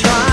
try.